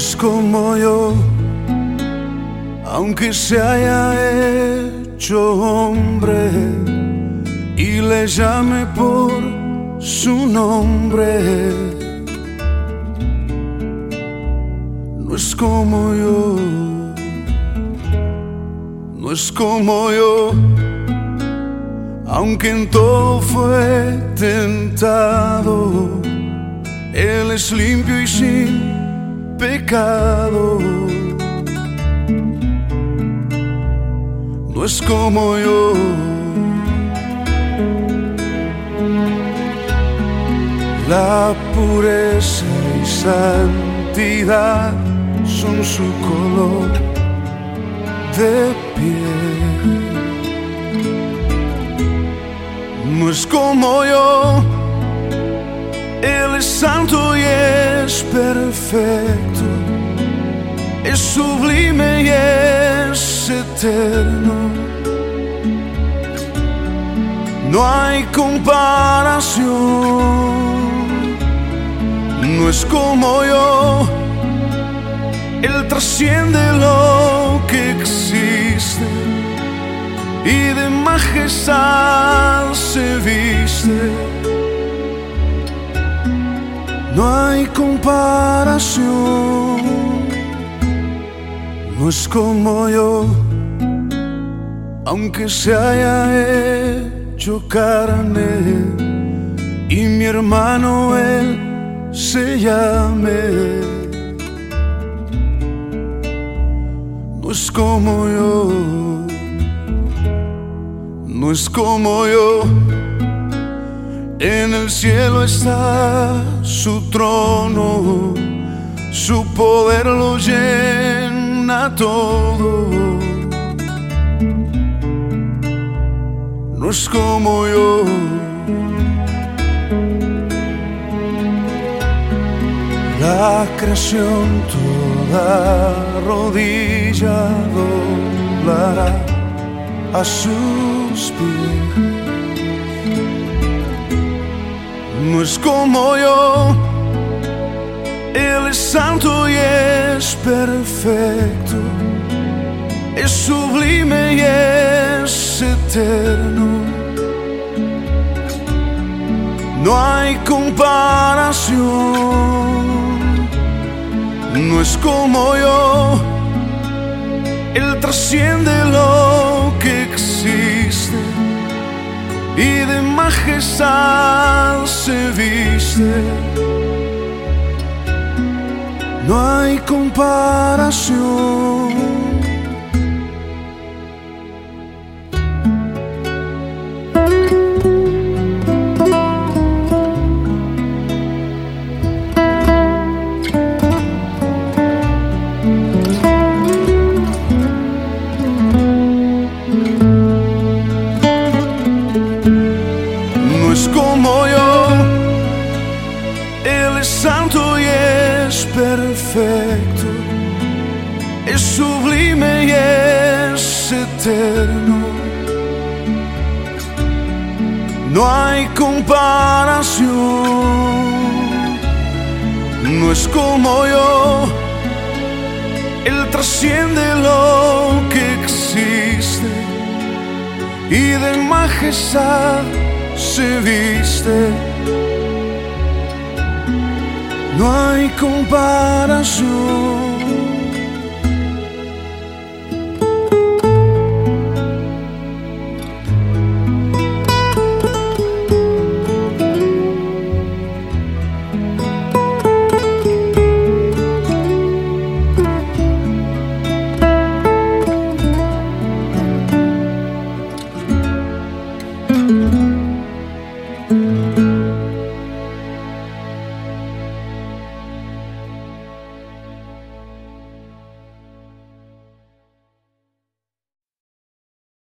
es como yo, aunque se haya hecho hombre y le llame por su nombre. No es como yo, no es como yo, aunque en todo fue tentado, Él es limpio y sin pecado. No es como yo. La pureza y santidad son su color de piel. No es como yo, Él es santo y es perfecto, es sublime y es eterno. No hay comparación no es como yo. Él trasciende lo que existe y de majestad se viste. No hay comparación, no es como yo, aunque se haya hecho carne y mi hermano él se llame. No es como yo, no es como yo. En el cielo está su trono, su poder lo llena todo. No es como yo. La creación toda rodilla doblará a sus pies. No es como yo, Él es santo y es perfecto, es sublime y es eterno. No hay comparación no es como yo. Él trasciende lo y de majestad se viste. No hay comparación. Es sublime y es eterno. No hay comparación, no es como yo, Él trasciende lo que existe y de majestad se viste no hay comparación.